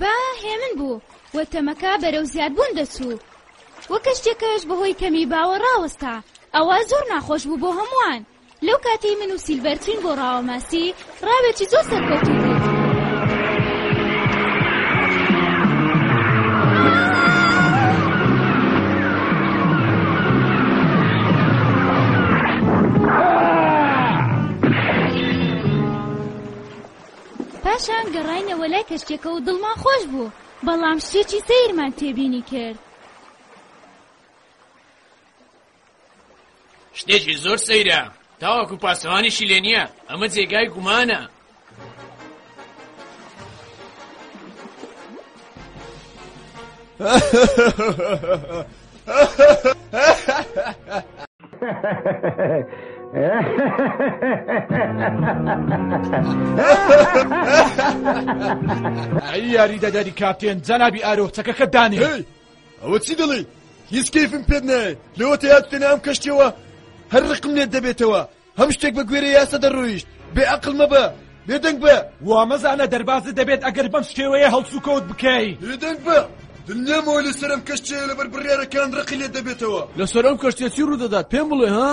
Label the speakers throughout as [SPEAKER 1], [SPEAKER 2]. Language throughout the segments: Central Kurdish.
[SPEAKER 1] با هێمن بوو و تەمەکە بەرەو زیادبوون دەچوو وە کەشتێکەش بەهۆی کەمی باوە ڕاوەستا ئەوە زۆر ناخۆش بوو بۆ هەمووان لەو کاتەی من و سیلڤەرچین بۆ ڕاوەماسی کڕاوێکی زۆر سەرکەوتوو بوو. پاشان گەڕاینەوە لای کەشتێکە و دڵمان خۆش بوو بەڵام شتێکی سەیرمان تێبینی کرد
[SPEAKER 2] شتێکی زۆر سەیرە تاوەکو پاسەوانیشی لێ نییە ئەمە جێگای گومانە
[SPEAKER 3] ئەی یاریدەدەری کاپتێن جەنابی ئارۆ چەکەکە
[SPEAKER 4] دانێ ئەوە چی دەڵێی هیچ کەیفم پێت نایە لەوە تەیات بکەنە ئەم کەشتیەوە هەر ڕقم لێت دەبێتەوە هەم شتێک بە گوێرە یاسە دەڕۆیشت بێ ئەقل مەبە بێدەنگ بە
[SPEAKER 3] وامەزانە دەربازت دەبێت ئەگەر بەم شێوەیە هەڵسوکەوت بکەی
[SPEAKER 4] بێدەنگ بە دنیامەوە لەسەرم کەشتێ لەبەر بڕێرەکان ڕقی لێت دەبێتەوە
[SPEAKER 5] لەسەر ئەم کەشتێ چی ڕوودەدات پێم بڵێ ها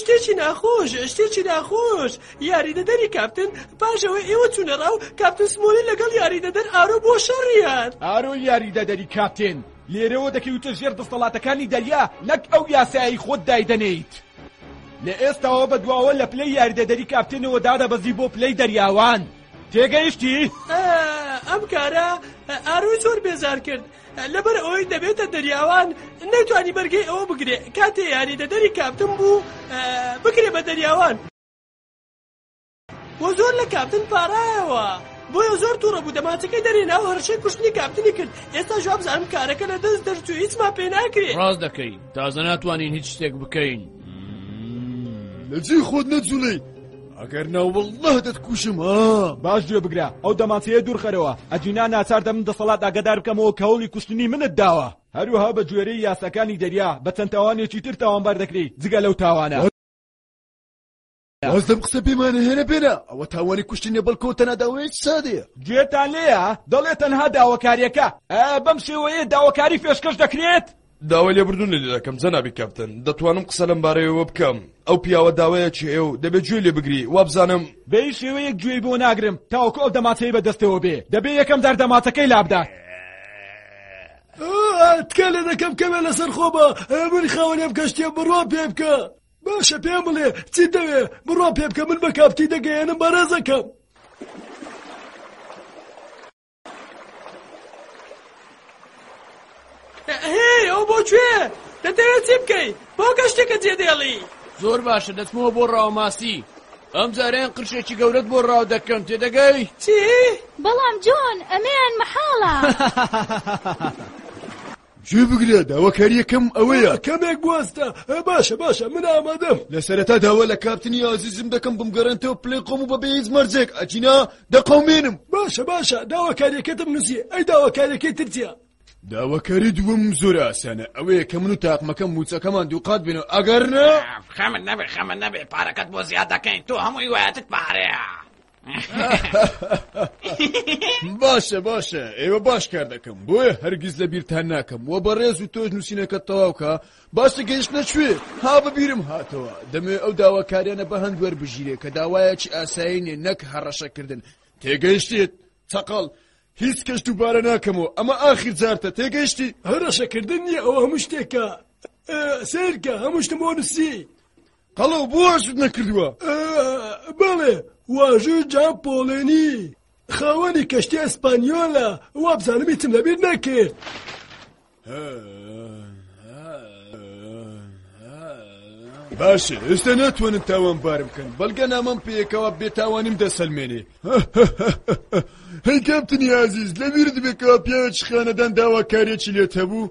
[SPEAKER 6] شتێکی ناخۆش شتێکی ناخۆش یاریدەدەری کاپتن پاش ئەوەی ئێوە چوونە ڕاو کاپتن سمۆلی لەگەڵ یاریدەدەر ئارۆ بۆ شەڕیان
[SPEAKER 3] ئارۆ یاریدەدەری کاپتن لێرەوە دەکەویتە ژێر دەستەڵاتەکانی دەریا نەک ئەو یاسایی خۆت دایدەنێیت لە ئێستاەوە بە دواوە لە پلەی یاریدەدەری کاپتنەوە دادەبەزی بۆ پلەی دەریاوان تێگەیشتی؟
[SPEAKER 6] ئەم کارە ئارۆی زۆر بێزار کرد لەبەر ئەوەی دەبێتە دەریاوان نەیتوانی بەرگەی ئەوە بگرێ کاتێ یاری دەدەری کاپتن بوو بکرێ بە دەریاوان بۆ زۆر لە کاپتن پارایەوە بۆیە زۆر تووڕە بوو دەماچەکەی دەرێنا و هەرشەی کوشتنی کاپتنی کرد ئێستا جواب زانم کارەکە لە دەست دەرچوو هیچمان پێ ناکرێت
[SPEAKER 2] ڕاز دەکەی تازە ناتوانین هیچ شتێک بکەین
[SPEAKER 4] لەجێ خۆت نەجوڵی ئەگەر ناوەڵڵه دەتکوشم ها
[SPEAKER 3] باش گوێ بگرە ئەو دەمانچەیە دوورخەرەوە ئەجینا ناچار دەبم دەسەڵات ئاگادار بکەمەوە کە هەوڵی کوشتنی منت داوە هەروها بە گوێرەی یاساکانی دەریا بە چەند تاوانێکی تر تاوانبار دەکری جگە لەو تاوانە
[SPEAKER 4] وازدەم قسە بێمانە هێنە بێنە ئەوە تاوانی کوشتنی بەڵکۆ تەناداوەیەک سادەیە
[SPEAKER 3] گوێتان لێە دەڵێ تەنها داواکاریەکە بەم شێوەیە داواکاری پێشکەش دەکرێت
[SPEAKER 5] داوای لێبردون لێ دەکەم جەنابی کەپتن دەتوانم قسە لەم بارەیەوە بکەم ئەو پیاوە داوایە چێ و دەبێت گوێ لێ بگری وابزانم
[SPEAKER 3] بەی شێوەیەک گوێی بۆ ناگرم تاوەکو ئەو دەماتەی بە دەستەوە بێ دەبێ یەکەم دار دەماتەکەی لابدات
[SPEAKER 7] تکا لێ دەکەم کەمێ لەسەر خۆبە من خاوەنێ بکەشتێ بڕوا پێ بکە باشە پێم بڵێ چی دەوێ بڕوا پێ بکە من بە کاپتی دەگەیەنم بەرەزەکەم
[SPEAKER 6] هێ ئەو بۆ کوێ دەتەوێت چی بکەی بۆ گەشتێکە جێدێڵی
[SPEAKER 2] زۆر باشە دەچمەوە بۆ ڕاوماسی ئەم جاریان قرشێکی گەورەت بۆ ڕاو دەکەم تێدەگەی
[SPEAKER 6] چی
[SPEAKER 1] بەڵام جۆن ئەمەیان مەحاڵە
[SPEAKER 4] گوێ بگرە، داواکارییەکەم ئەوەیە.
[SPEAKER 7] کەمێک بوەستە. باشە، باشە، من ئامادەم.
[SPEAKER 4] لە سەرەتا داوا لە کاپتنی ئازیزم دەکەم بمگەڕێنتەوە پلەی خۆم و بەبێ هیچ مەرجێک، ئەگینا دەقەومێنم.
[SPEAKER 7] باشە، باشە، داواکارییەکەتم نووسی. ئەی داواکارییەکەی تر چییە؟
[SPEAKER 4] داواکاری دووەم زۆر ئاسانە، ئەوەیە کە من و تاقمەکەم مووچەکەمان دووقات بێنن و ئەگەر نا.
[SPEAKER 2] خەمت نەبێت، خەمت نەبێت، پارەکەت بۆ زیاد دەکەین، تۆ هەموو هیوایەتت پارەیە.
[SPEAKER 4] باشە باشە ئێوە باش کار دەکەم بۆیە هەرگیز لە بیرتان ناکەم و بەڕێز و تۆش نووسینەکە تەواوکە باشە گەیشت نەچێ ها بەبیرم هاتەوە دەمێ ئەو داواکاریانە بە هەند وەربژیرێ کە داوایەکی ئاسایینێ نەک هەڕەشەکردن تێگەیشتێت چقڵ هیچ کەش دووبارە ناکەمەوە ئەمە ئاخیر جارتە تێگەیشتی
[SPEAKER 7] هەڕەشەکردن نیە ئەوە هەموو شتێکە سیرکە هەمووشتم بۆ نووسی
[SPEAKER 4] قەڵەو بۆ واشت نەکردووە؟
[SPEAKER 7] بەڵێ واژووی جان پۆڵێنی خاوەنی کەشتی ئەسپانیۆلە وابزانم هیچم لەبیر نەکرد.
[SPEAKER 4] باشە ئێستا ناتوانن تاوان بارم بکەن بەڵگە نامەم پێیەکەوە بێتاوانیم دەسەلمێنێ هەی کەمتنی ئازیز لە ویرد بێکەوە پیاوێک خانەدان داواکارێکی لێت هەبوو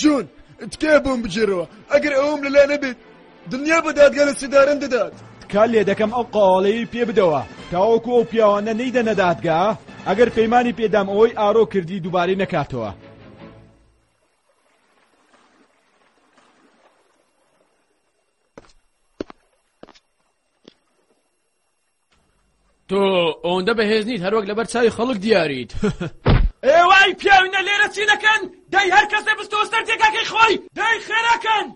[SPEAKER 4] جون تکێ بۆم بجێرەوە ئەگەر ئەوم لەلا نەبێت دنیا بە دادگە لە سیدارن دەدات
[SPEAKER 3] تکال لێ دەکەم ئەو قاڵەیە پێ بدەوە تاوەکو ئەو پیاوانە نەیدە نەدادگا ئەگەر پەیمانانی پێدام ئەوەی ئارۆ کردی دووبارەی نەکاتەوە
[SPEAKER 2] تۆ ئەوەندە بەهێز نیت هەروەک لەبەر چاوی خەڵک دیاریت
[SPEAKER 6] ئێوای پیاوینە لێرە چی دەکەن دای هەر کەس دەبستەوە سەر جێگاکەی خۆی دای خێراکەن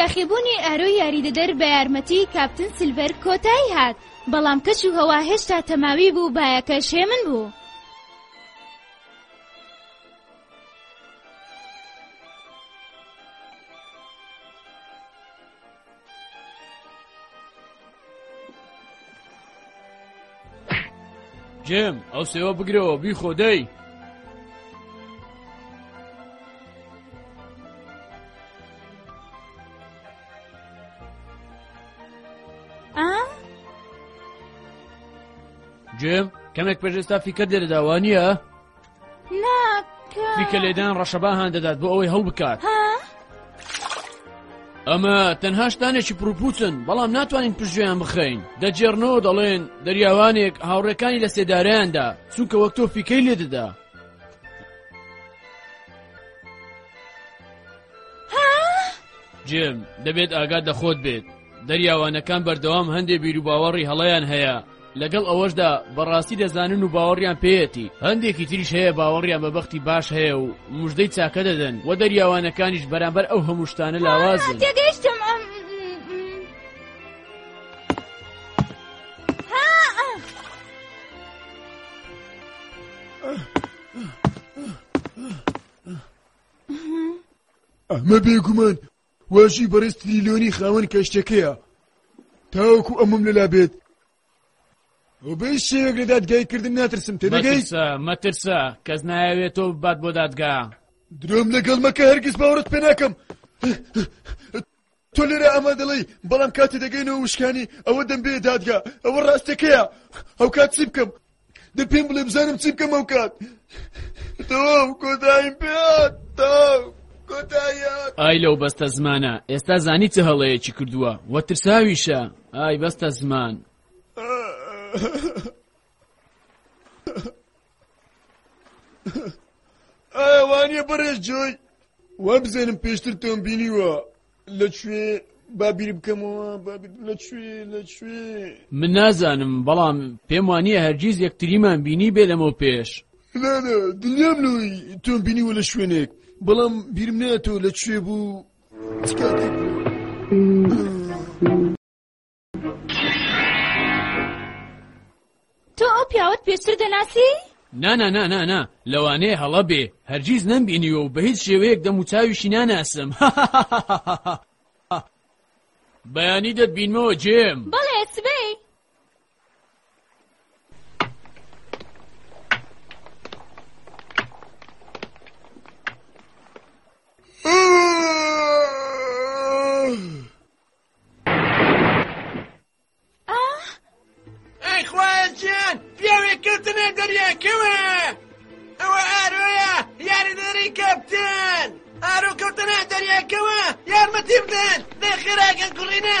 [SPEAKER 1] یاخیبوونی ئارۆ یاریدەدەر بە یارمەتی کاپتن سلڤەر کۆتایی هات بەڵام کەش و هەوا هێشتا تەماوی بوو بایەکە شێمن بوو.
[SPEAKER 2] جێم ئەو سێوە بگرەوە بیخۆ دەی جێم کەمێک پێشێستا فیکە
[SPEAKER 1] دێرەداوانە
[SPEAKER 2] دیکە لێدان ڕەشەبا هان دەدات بۆ ئەوەی هەڵ بکات ئەمە تەنها شتانێکی پرپوچن بەڵام ناتوانین پژویان بخەین دەجێڕنەوە دەڵێن دەریاوانێک هاوڕێکانی لە سێدارەیاندا چونکە وەک تۆ فیکەی لێ دەدا جێم دەبێت ئاگات لە خۆت بێت دەریاوانەکان بەردەوام هەندێ بیروباوەڕی هەڵەیان هەیە لەگەڵ ئەوەشدا بەڕاستی دەزانن و باوەڕیان پێیەتی هەندێکی تریش هەیە باوەڕیان بە بەختی باش هەیە و مژدەی چاکە دەدەن و دەریاوانەکانیش بەرامبەر ئەو هەموو شتانە لاوازن
[SPEAKER 1] تێگەیشتم ئەم
[SPEAKER 4] ئەمە بێگومان واژوی بەڕێز تریلیۆنی خاوەن کەشتەکەیە تاوەکو ئەمم لەلا بێت وبەی شێوێک لە دادگای کردن ناترسم تێدەگەیت
[SPEAKER 2] مەترسە کەس نایەوێت تۆ ببات بۆ دادگا
[SPEAKER 4] درۆم لەگەڵ مەکە هەرگیز باوەڕت پێ ناکەم تۆ لێرە ئەمە دەڵی بەڵام کاتی دەگەینەوە وشکانی ئەوە دەمبێ دادگا ئەوە ڕاستەکەیە ئەو کات چی بکەم دە پێم بڵێ بزانم چی بکەم ئەو کات تەواو کۆتاییم پێات تاو کۆتاییات
[SPEAKER 2] ئای لەو بەستە زمانە ئێستا زانی چه هەڵەیەکی کردووە وە ترساویشە ئای بەستە زمان
[SPEAKER 4] ئاوانە بڕێژ جۆی وە بزانم پێشتر تۆم بینیوە لە کوێ با بیر بکەمەوە لە کوێ لە کوێ
[SPEAKER 2] من نازانم بەڵام پێم وانە هەرگیز یەکتریمان بینی بێ لەمەو پێش
[SPEAKER 4] دنیام لەوەی تۆم بینیوە لە شوێنێک بەڵام بیرم ناتۆ لە کوێ بوو چ کاتێک بوو
[SPEAKER 1] تۆ ئەو پیاوەت پێشتر دەناسی؟
[SPEAKER 2] نانا نانا نا لەوانەیە هەڵە بێ هەرگیز نەمبینیوە و بە هیچ شێوەیەک دەم و چاویشی ناناسم بەیانی دەتبینمەوە جێم
[SPEAKER 1] بەڵێ سبەی
[SPEAKER 6] ئەیخوایەجیان پیاوێک کەوتنە دەریاکەوە ئەوە ئارۆیە یاریدەری کەپتن ئارۆ کەوتنە دەریاکەوە یارمەتی بدەن دە خێراگەن کوڕینە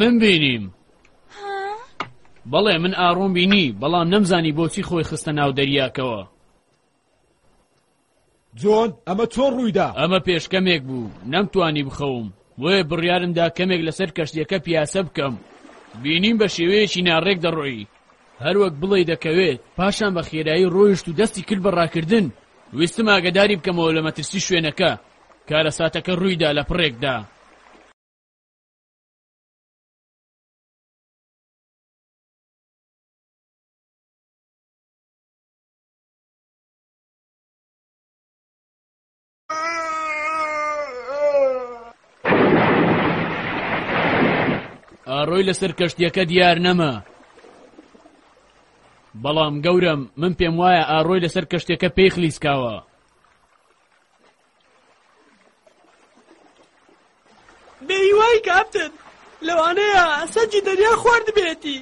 [SPEAKER 2] من بینیم بەڵێ من ئاڕۆم بینی بەڵام نەمزانی بۆچی خۆی خستە ناو دەریاکەوە
[SPEAKER 3] جۆن ئەمە چۆن ڕوویدا
[SPEAKER 2] ئەمە پێشکەمێک بوو نەمتوانی بخەوم بۆیە بڕیارمدا کەمێک لەسەر کەشتیەکە پیاسە بکەم بینیم بە شێوەیەکی ناڕێک دەڕۆی هەروەک بڵێ دەکەوێت پاشان بە خێرایی ڕۆیشت و دەستی کرد بە ڕاکردن ویستم ئاگداری بکەمەوە لە مەترسی شوێنەکە کارە ساتەکە ڕوویدا لە پڕێکدا ئارۆی لەسەر کەشتیەکە دیار نەما بەڵام گەورم من پێم وایە ئارۆی لەسەر کەشتێکە پێی خلیسکاوە
[SPEAKER 6] بێهیوای کاپتن لەوانەیە سەجی دەریا خوارد بێتی.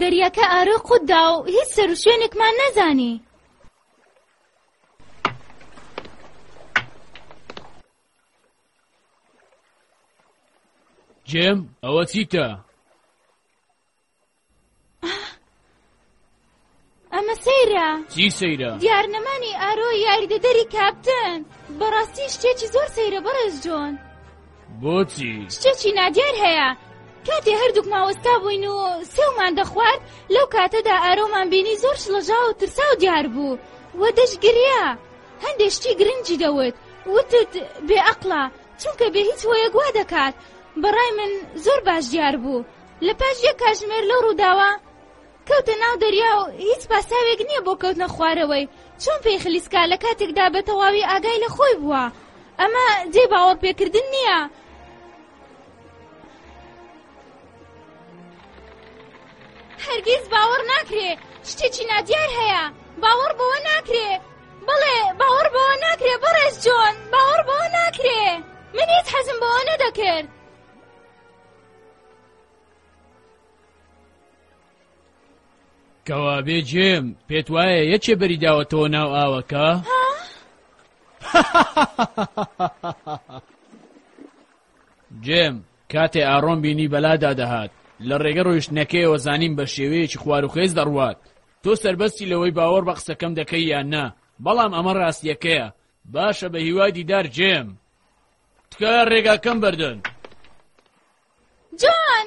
[SPEAKER 1] دەریاکە ئارۆ قوتدا و هیچ سەر و شوێنێکمان نەزانی
[SPEAKER 2] جێم ئەوە چیتە؟
[SPEAKER 1] ئەمە سەیرە
[SPEAKER 2] چی سەیرە؟
[SPEAKER 1] دیار نەمانی ئارۆ یاریدەدەری کاپتن بەڕاستی شتێکی زۆر سەیرە بەڕێز جۆن
[SPEAKER 2] بۆچی؟
[SPEAKER 1] شتێکی نادیار هەیە کاتێ هەردووک ماوەستا بووین و سێومان دەخوارد لەو کاتەدا ئارۆمان بینی زۆر شڵەژاو و ترساو دیار بوو و دەشگریا هەندێ شتی گرنگی دەوت وتت بێ ئەقڵە چونکە بێ هیچ هۆیەک وا دەکات بەڕای من زۆر باش دیار بوو لە پاش یەک کاژمێر لەو ڕووداوە کەوتە ناو دەریا و هیچ پاساوێک نییە بۆ کەوتنە خوارەوەی چۆن پێی خلیسکا لە کاتێکدا بە تەواوی ئاگای لە خۆی بووە ئەمە جێ باوەڕ پێکردن نییە هەرگیز باوەڕ ناکرێ شتێکی نادیار هەیە باوەڕ بەوە ناکرێ بڵێ باوەڕ بەوە ناکرێ بەڕێز جۆن باوەڕ بەوە ناکرێ من هیچ حەزم بەوە نەدەکرد
[SPEAKER 2] کەوابێ جێم پێت وایە یەکێ بەریداوەتەوە ناو ئاوەکە؟ جێم، کاتێ ئارۆم بینی بەلادا دەهات، لە ڕێگە ڕۆیشتنەکەیەوە زانیم بە شێوەیەکی خواروخێز دەڕوات. تۆ سەربەستی لەوەی باوەڕ بە قسەکەم دەکەی یان نا، بەڵام ئەمە ڕاستییەکەیە. باشە بە هیوای دیدار جێم. تکایە ڕێگاکەم بردن.
[SPEAKER 1] جۆن!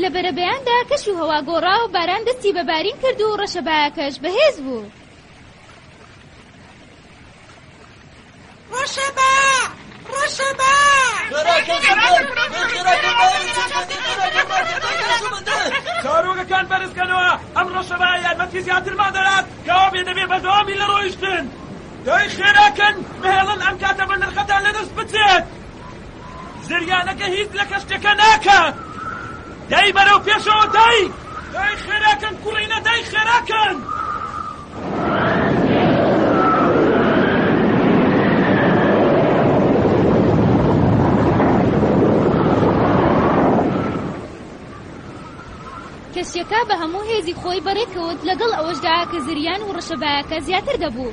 [SPEAKER 1] لە بەرەبەیاندا کەش و هەوا گۆڕا و باران دەستی بە بارین کرد و ڕەشەبایەکەش بەهێز بوو.
[SPEAKER 6] ڕەشەبا! ڕەشەبا!
[SPEAKER 3] چارۆگەکان بەرزکەنەوە ئەم ڕەشەبا یارمەتی زیاترمان دەدات کەوا بێ دەبێ بەردەوامی لە ڕۆیشتن دای خێراکەن بهێڵن ئەم کاتە بە نرخەتان لەدەست بچێت زریانەکە هیچ لە کەشتەکە ناکات دای بەرەو پێشەوە دای دای خێراکەن کوڕینە دای خێراکەن
[SPEAKER 1] کەشتیەکە بە هەموو هێزی خۆی بەڕێکەوت لەگەڵ ئەوەشدا کە زریان و ڕەشەبایەکە زیاتر دەبوو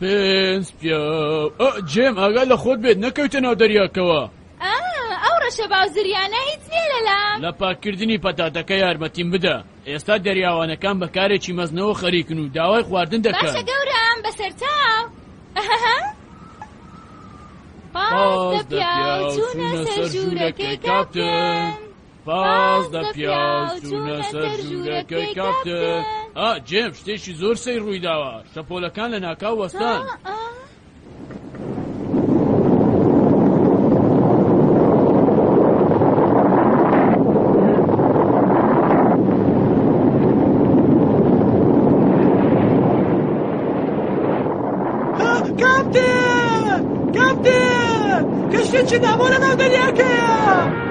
[SPEAKER 2] پێنج پیاو ئە جێم ئاگا لە خۆت بێت نەکەوتە ناو دەریاکەوە
[SPEAKER 1] ئا ئەو ڕەشە باوزریانە هیچ نییە لەلام
[SPEAKER 2] لە پاککردنی پەتاتەکە یارمەتیم بدە ئێستا دەریاوانەکان بە کارێکی مەزنەوە خەریکن و داوای خواردن
[SPEAKER 1] باشە
[SPEAKER 2] دەکەن
[SPEAKER 1] گەورەم بەسەر تاو پازدە
[SPEAKER 2] پازدە
[SPEAKER 1] پیاو
[SPEAKER 2] پیاو چوونە چوونە سەر سەر ژوورەکەی ژوورەکەی کاپتن کاپتن. پازدە پیاز چوونە سەر ژوورەکەی کاپتن ئا جێم شتێکی زۆر سەی ڕووی داوە شەپۆلەکان لە ناکاو وەستان
[SPEAKER 6] کاپتن کاپتن کەشتێکی دابۆ لە ناو دەریاکەیە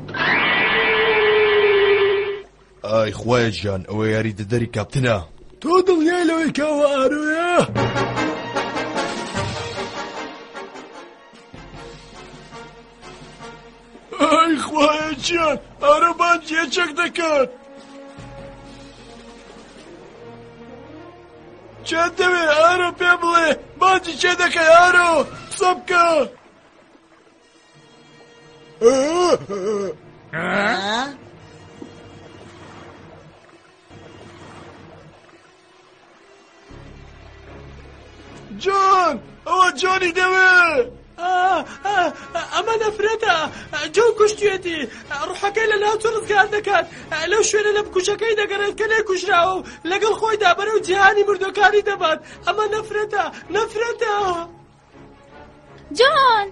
[SPEAKER 5] ئای خوایە گیان ئەوە یاری دەدەری کاپتنە
[SPEAKER 7] تۆ دڵنیای لەوەی کاوە ئارۆیە؟ ئای خوایە گیان ئارۆ باجیە چەک دەکات چێ دەوێ ئارۆ پێ بڵێ باجی چێ دەکەی ئارۆ قسە بکە جۆن ئەوە جۆنی دەوێ
[SPEAKER 6] ئەمە نەفرەتە جۆ کوشتێتی ڕحەکەی لە ناوچە ڕزگار دەکات لەو شوێنە لە بکوشەکەی دەگەڕێت کە لێ کوژراوە و لەگەڵ خۆیدا بەرەو جیهانی مردۆکاری دەبات ئەمە نەفرەتە نەفرەتە
[SPEAKER 1] جان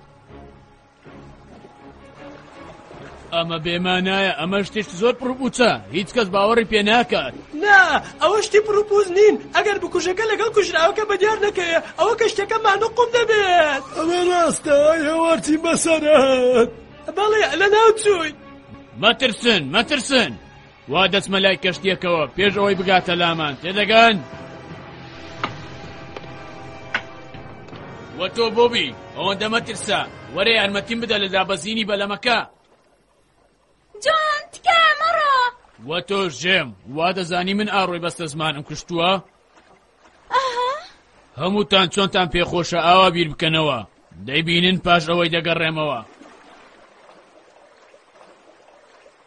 [SPEAKER 2] ئەمە بێمانایە ئەمە شتێک زۆر پڕپوچە هیچ کەس باوەڕی پێ ناکات
[SPEAKER 6] نا ئەوە شتی پرپوز نین ئەگەر بکوژەکە لەگەڵ کوژراوەکە بە دیار نەکەێ ئەوە کە شتەکە مانە قوم دەبێت
[SPEAKER 7] ئەوە ڕاستە هێوارتی بەسەرەت
[SPEAKER 6] بەڵێ لە ناو چووی
[SPEAKER 2] مەترسن مەترسن وا دەچمە لای کەشتیەکەوە پێش ئەوەی بگاتە لامان تێدەگەن وە تۆ بۆبی ئەوەندە مەترسە وەرە یارمەتیم بدە لە دابەزینی بەلەمەکە
[SPEAKER 1] جۆن تکا مەڕۆ
[SPEAKER 2] وە تۆ ژێم وا دەزانی من ئاڕۆی بەستە زمانم
[SPEAKER 1] کوشتووە
[SPEAKER 2] هەمووتان چۆنتان پێخۆشە ئاوا بیر بکەنەوە دەیبینن پاش ئەوەی دەگەڕێمەوە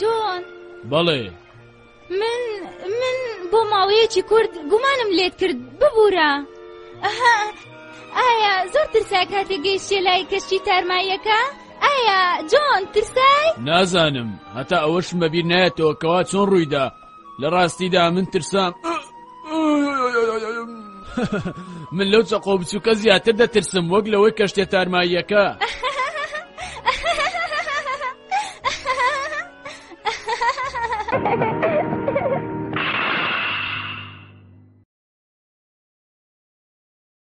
[SPEAKER 1] جۆن
[SPEAKER 2] بەڵێ
[SPEAKER 1] من من بۆ ماوەیەکی کورد گومانم لێت کرد ببوورە ئایا زۆر ترسا کاتێ گەیشتە لای کەشتی تارماییەکە؟ ئایا جۆن ترسای؟
[SPEAKER 2] نازانم هەتا ئەوەش مەبیر نایەتەوە کەوا چۆن ڕوویدا لە ڕاستیدا من ترسام من لەو چەقۆ بچووکە زیاتر دەترسم وەک لەوەی کەشتێ تارماییەکە